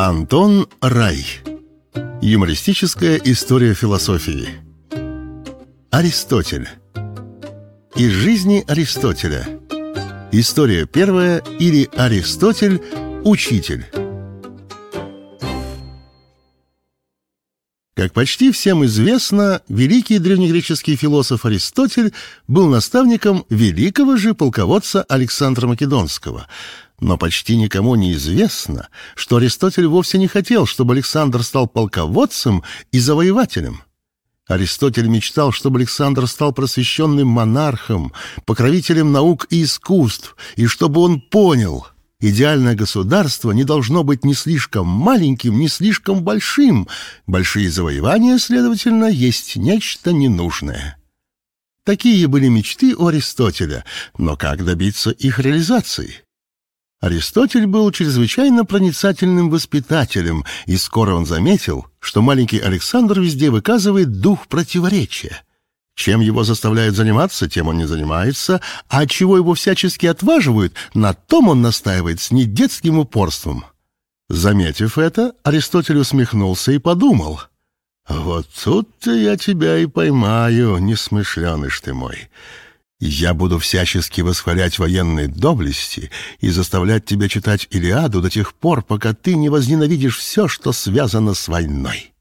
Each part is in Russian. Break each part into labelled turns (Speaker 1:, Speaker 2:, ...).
Speaker 1: Антон Рай. Юмористическая история философии. Аристотель. Из жизни Аристотеля. История первая или Аристотель – учитель. Как почти всем известно, великий древнегреческий философ Аристотель был наставником великого же полководца Александра Македонского. Но почти никому не известно, что Аристотель вовсе не хотел, чтобы Александр стал полководцем и завоевателем. Аристотель мечтал, чтобы Александр стал просвещенным монархом, покровителем наук и искусств, и чтобы он понял – Идеальное государство не должно быть ни слишком маленьким, ни слишком большим. Большие завоевания, следовательно, есть нечто ненужное. Такие были мечты у Аристотеля, но как добиться их реализации? Аристотель был чрезвычайно проницательным воспитателем, и скоро он заметил, что маленький Александр везде выказывает дух противоречия. Чем его заставляют заниматься, тем он не занимается, а чего его всячески отваживают, на том он настаивает с недетским упорством. Заметив это, Аристотель усмехнулся и подумал. «Вот тут-то я тебя и поймаю, несмышленыш ты мой. Я буду всячески восхвалять военные доблести и заставлять тебя читать Илиаду до тех пор, пока ты не возненавидишь все, что связано с войной»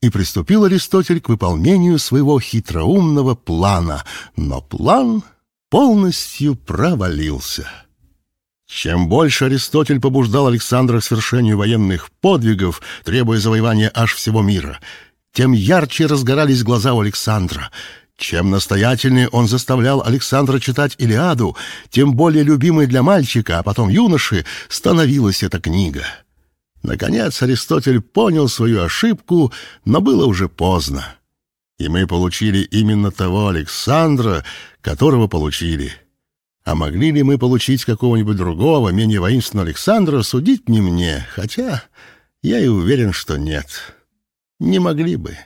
Speaker 1: и приступил Аристотель к выполнению своего хитроумного плана, но план полностью провалился. Чем больше Аристотель побуждал Александра к совершению военных подвигов, требуя завоевания аж всего мира, тем ярче разгорались глаза у Александра. Чем настоятельнее он заставлял Александра читать Илиаду, тем более любимой для мальчика, а потом юноши, становилась эта книга. Наконец Аристотель понял свою ошибку, но было уже поздно. И мы получили именно того Александра, которого получили. А могли ли мы получить какого-нибудь другого, менее воинственного Александра, судить не мне, хотя я и уверен, что нет. Не могли бы.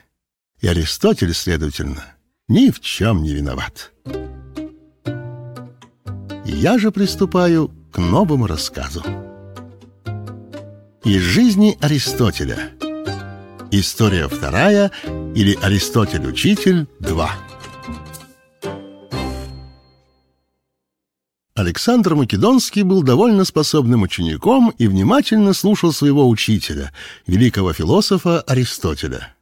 Speaker 1: И Аристотель, следовательно, ни в чем не виноват. Я же приступаю к новому рассказу. Из жизни Аристотеля. История вторая или Аристотель-учитель 2. Александр Македонский был довольно способным учеником и внимательно слушал своего учителя, великого философа Аристотеля.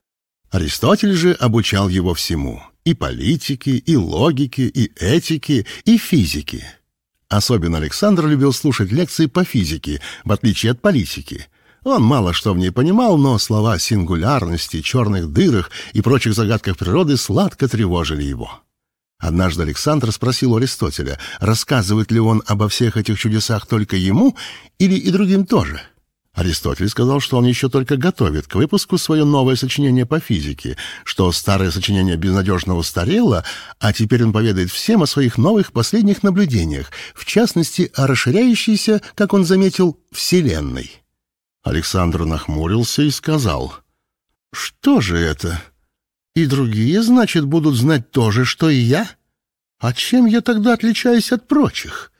Speaker 1: Аристотель же обучал его всему – и политике, и логике, и этике, и физике. Особенно Александр любил слушать лекции по физике, в отличие от политики – он мало что в ней понимал, но слова сингулярности, черных дырах и прочих загадках природы сладко тревожили его. Однажды Александр спросил у Аристотеля, рассказывает ли он обо всех этих чудесах только ему или и другим тоже. Аристотель сказал, что он еще только готовит к выпуску свое новое сочинение по физике, что старое сочинение безнадежно устарело, а теперь он поведает всем о своих новых последних наблюдениях, в частности, о расширяющейся, как он заметил, Вселенной. Александр нахмурился и сказал, «Что же это? И другие, значит, будут знать то же, что и я? А чем я тогда отличаюсь от прочих?»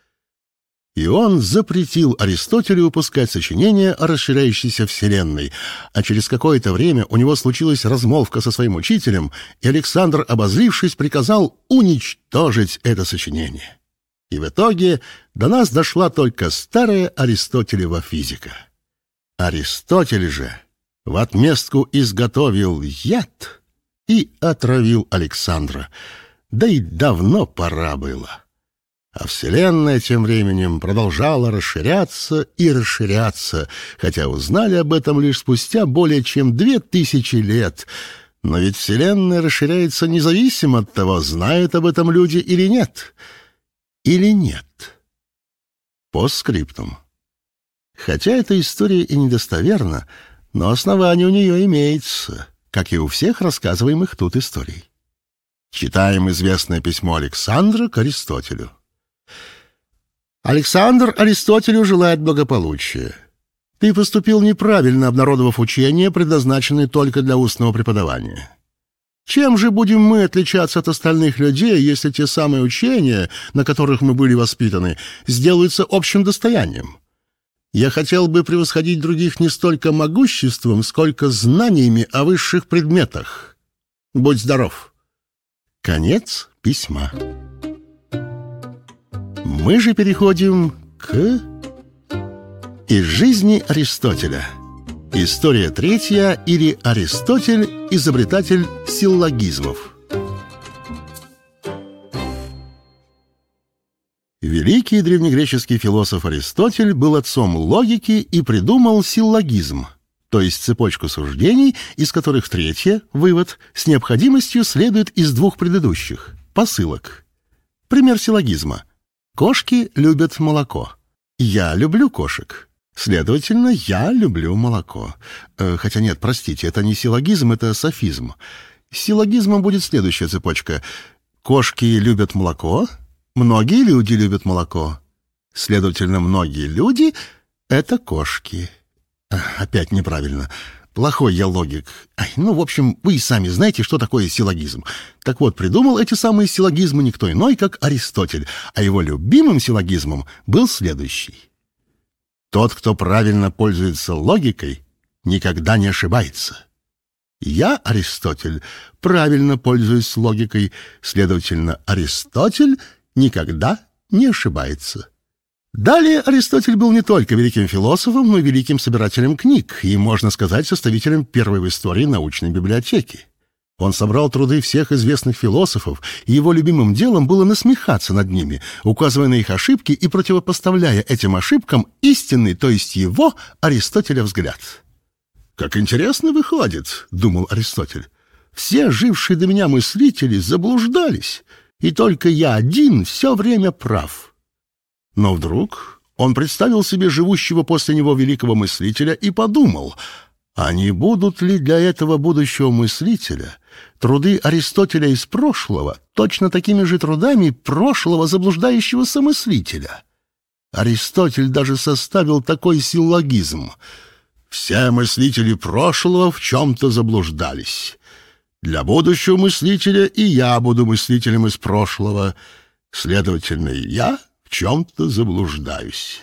Speaker 1: И он запретил Аристотелю выпускать сочинения о расширяющейся Вселенной, а через какое-то время у него случилась размолвка со своим учителем, и Александр, обозлившись, приказал уничтожить это сочинение. И в итоге до нас дошла только старая Аристотелева физика. Аристотель же в отместку изготовил яд и отравил Александра, да и давно пора было. А Вселенная тем временем продолжала расширяться и расширяться, хотя узнали об этом лишь спустя более чем две тысячи лет. Но ведь Вселенная расширяется независимо от того, знают об этом люди или нет. Или нет. По скриптум. Хотя эта история и недостоверна, но основание у нее имеется, как и у всех рассказываемых тут историй. Читаем известное письмо Александра к Аристотелю. Александр Аристотелю желает благополучия. Ты поступил неправильно, обнародовав учение, предназначенное только для устного преподавания. Чем же будем мы отличаться от остальных людей, если те самые учения, на которых мы были воспитаны, сделаются общим достоянием? Я хотел бы превосходить других не столько могуществом, сколько знаниями о высших предметах. Будь здоров. Конец письма. Мы же переходим к... Из жизни Аристотеля. История третья или Аристотель, изобретатель силлогизмов. Великий древнегреческий философ Аристотель был отцом логики и придумал силлогизм, то есть цепочку суждений, из которых третье, вывод, с необходимостью следует из двух предыдущих, посылок. Пример силлогизма. Кошки любят молоко. Я люблю кошек. Следовательно, я люблю молоко. Э, хотя нет, простите, это не силлогизм, это софизм. Силлогизмом будет следующая цепочка. Кошки любят молоко, Многие люди любят молоко. Следовательно, многие люди — это кошки. Опять неправильно. Плохой я логик. Ай, ну, в общем, вы и сами знаете, что такое силлогизм. Так вот, придумал эти самые силлогизмы никто иной, как Аристотель, а его любимым силлогизмом был следующий. Тот, кто правильно пользуется логикой, никогда не ошибается. Я, Аристотель, правильно пользуюсь логикой, следовательно, Аристотель — никогда не ошибается. Далее Аристотель был не только великим философом, но и великим собирателем книг и, можно сказать, составителем первой в истории научной библиотеки. Он собрал труды всех известных философов, и его любимым делом было насмехаться над ними, указывая на их ошибки и противопоставляя этим ошибкам истинный, то есть его, Аристотеля взгляд. «Как интересно выходит», — думал Аристотель. «Все жившие до меня мыслители заблуждались» и только я один все время прав. Но вдруг он представил себе живущего после него великого мыслителя и подумал, а не будут ли для этого будущего мыслителя труды Аристотеля из прошлого точно такими же трудами прошлого заблуждающегося мыслителя? Аристотель даже составил такой силлогизм. Все мыслители прошлого в чем-то заблуждались. Для будущего мыслителя и я буду мыслителем из прошлого. Следовательно, я чем-то заблуждаюсь.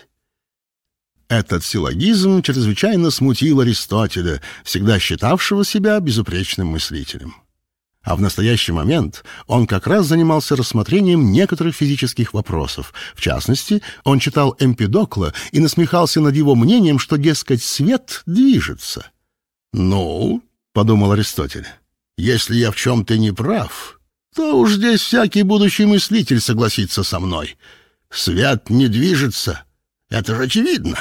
Speaker 1: Этот силлогизм чрезвычайно смутил Аристотеля, всегда считавшего себя безупречным мыслителем. А в настоящий момент он как раз занимался рассмотрением некоторых физических вопросов. В частности, он читал Эмпидокла и насмехался над его мнением, что, дескать, свет движется. «Ну, — подумал Аристотель, если я в чем-то не прав, то уж здесь всякий будущий мыслитель согласится со мной. Свет не движется. Это же очевидно.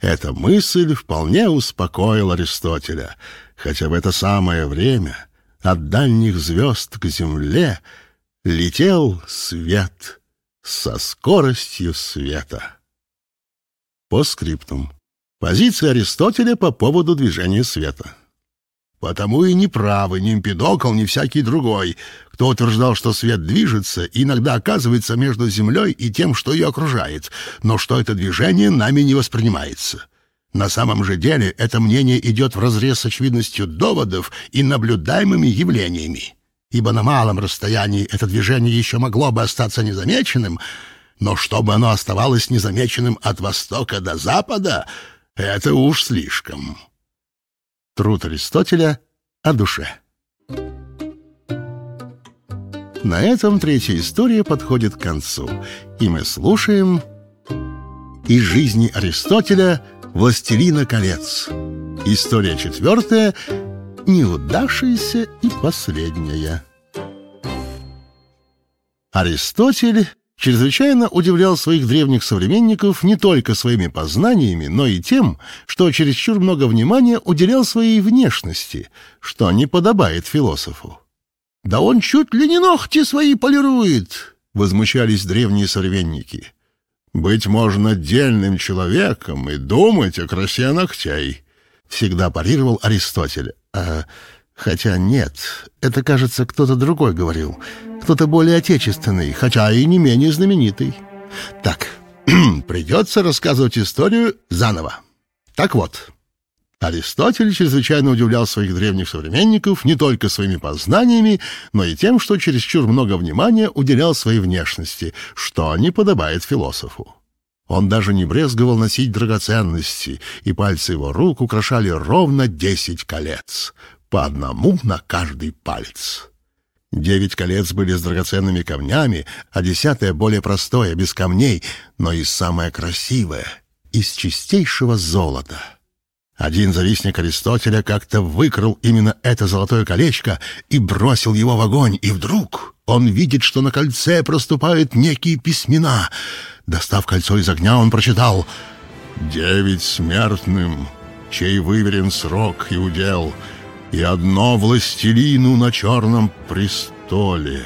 Speaker 1: Эта мысль вполне успокоила Аристотеля, хотя в это самое время от дальних звезд к земле летел свет со скоростью света. По скриптум. Позиция Аристотеля по поводу движения света. Потому и не правы ни Эмпидокл, ни всякий другой, кто утверждал, что свет движется и иногда оказывается между Землей и тем, что ее окружает, но что это движение нами не воспринимается. На самом же деле это мнение идет вразрез с очевидностью доводов и наблюдаемыми явлениями. Ибо на малом расстоянии это движение еще могло бы остаться незамеченным, но чтобы оно оставалось незамеченным от востока до запада, это уж слишком». Труд Аристотеля о душе. На этом третья история подходит к концу, и мы слушаем «Из жизни Аристотеля «Властелина колец». История четвертая, неудавшаяся и последняя. Аристотель чрезвычайно удивлял своих древних современников не только своими познаниями, но и тем, что чересчур много внимания уделял своей внешности, что не подобает философу. «Да он чуть ли не ногти свои полирует!» — возмущались древние современники. «Быть можно отдельным человеком и думать о красе ногтей», — всегда парировал Аристотель. А, хотя нет, это, кажется, кто-то другой говорил — кто-то более отечественный, хотя и не менее знаменитый. Так, придется рассказывать историю заново. Так вот, Аристотель чрезвычайно удивлял своих древних современников не только своими познаниями, но и тем, что чересчур много внимания уделял своей внешности, что не подобает философу. Он даже не брезговал носить драгоценности, и пальцы его рук украшали ровно десять колец, по одному на каждый палец. Девять колец были с драгоценными камнями, а десятое более простое, без камней, но и самое красивое, из чистейшего золота. Один завистник Аристотеля как-то выкрал именно это золотое колечко и бросил его в огонь, и вдруг он видит, что на кольце проступают некие письмена. Достав кольцо из огня, он прочитал «Девять смертным, чей выверен срок и удел, и одно властелину на черном престоле».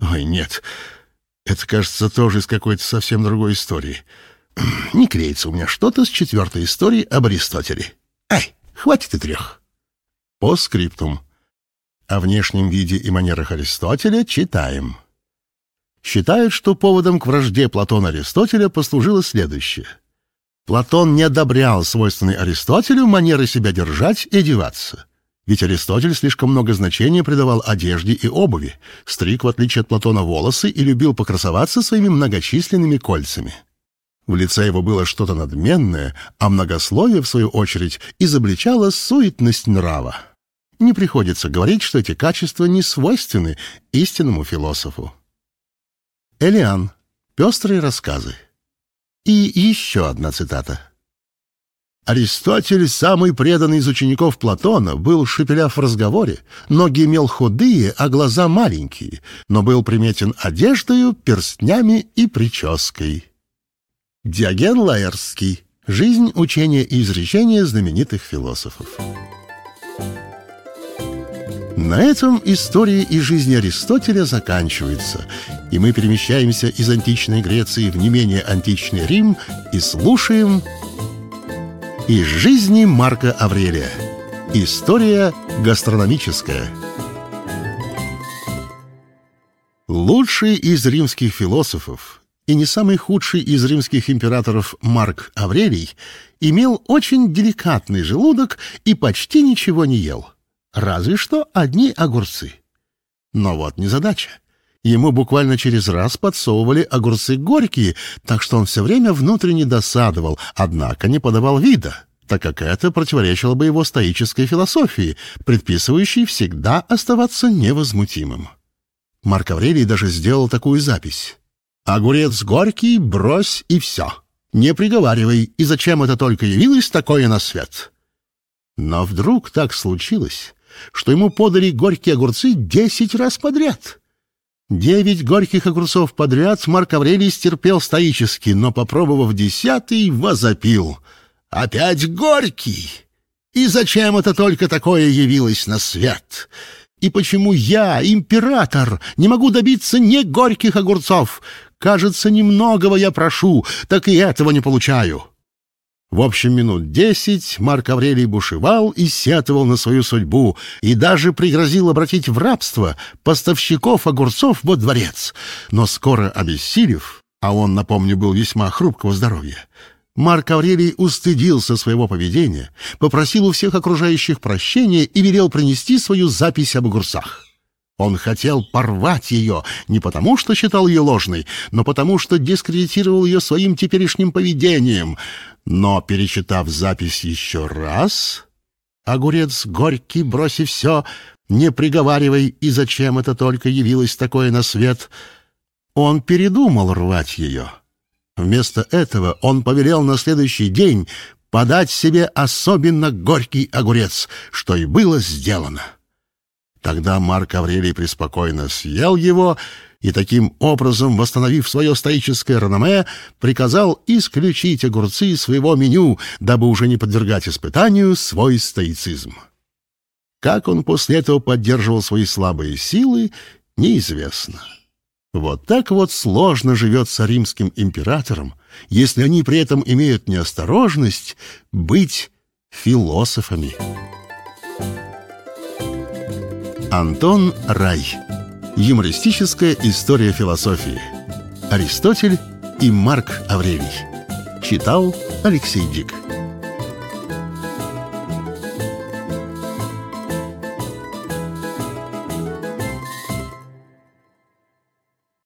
Speaker 1: Ой, нет, это, кажется, тоже из какой-то совсем другой истории. Не клеится у меня что-то с четвертой истории об Аристотеле. Ай, хватит и трех. По скриптум. О внешнем виде и манерах Аристотеля читаем. Считают, что поводом к вражде Платона Аристотеля послужило следующее. Платон не одобрял свойственной Аристотелю манеры себя держать и одеваться. Ведь Аристотель слишком много значения придавал одежде и обуви, стриг, в отличие от Платона, волосы и любил покрасоваться своими многочисленными кольцами. В лице его было что-то надменное, а многословие, в свою очередь, изобличало суетность нрава. Не приходится говорить, что эти качества не свойственны истинному философу. Элиан. Пестрые рассказы. И еще одна цитата. Аристотель, самый преданный из учеников Платона, был шепеляв в разговоре, ноги имел худые, а глаза маленькие, но был приметен одеждою, перстнями и прической. Диоген Лаерский. Жизнь, учение и изречения знаменитых философов. На этом история и жизнь Аристотеля заканчивается, и мы перемещаемся из античной Греции в не менее античный Рим и слушаем из жизни Марка Аврелия. История гастрономическая. Лучший из римских философов и не самый худший из римских императоров Марк Аврелий имел очень деликатный желудок и почти ничего не ел. Разве что одни огурцы. Но вот незадача. Ему буквально через раз подсовывали огурцы горькие, так что он все время внутренне досадовал, однако не подавал вида, так как это противоречило бы его стоической философии, предписывающей всегда оставаться невозмутимым. Марк Аврелий даже сделал такую запись. Огурец горький брось и все. Не приговаривай, и зачем это только явилось такое на свет. Но вдруг так случилось, что ему подали горькие огурцы десять раз подряд. Девять горьких огурцов подряд Марк Аврелий стерпел стоически, но, попробовав десятый, возопил. «Опять горький! И зачем это только такое явилось на свет?» И почему я, император, не могу добиться не горьких огурцов? Кажется, немногого я прошу, так и этого не получаю». В общем, минут десять Марк Аврелий бушевал и сетовал на свою судьбу, и даже пригрозил обратить в рабство поставщиков огурцов во дворец. Но скоро обессилев, а он, напомню, был весьма хрупкого здоровья, Марк Аврелий устыдился своего поведения, попросил у всех окружающих прощения и велел принести свою запись об огурцах. Он хотел порвать ее не потому, что считал ее ложной, но потому, что дискредитировал ее своим теперешним поведением. Но, перечитав запись еще раз, огурец горький, бросив все, не приговаривай, и зачем это только явилось такое на свет, он передумал рвать ее. Вместо этого он повелел на следующий день подать себе особенно горький огурец, что и было сделано. Тогда Марк Аврелий преспокойно съел его и, таким образом, восстановив свое стоическое реноме, приказал исключить огурцы из своего меню, дабы уже не подвергать испытанию свой стоицизм. Как он после этого поддерживал свои слабые силы, неизвестно. Вот так вот сложно живется римским императорам, если они при этом имеют неосторожность быть философами. Антон Рай. Юмористическая история философии. Аристотель и Марк Аврелий. Читал Алексей Дик.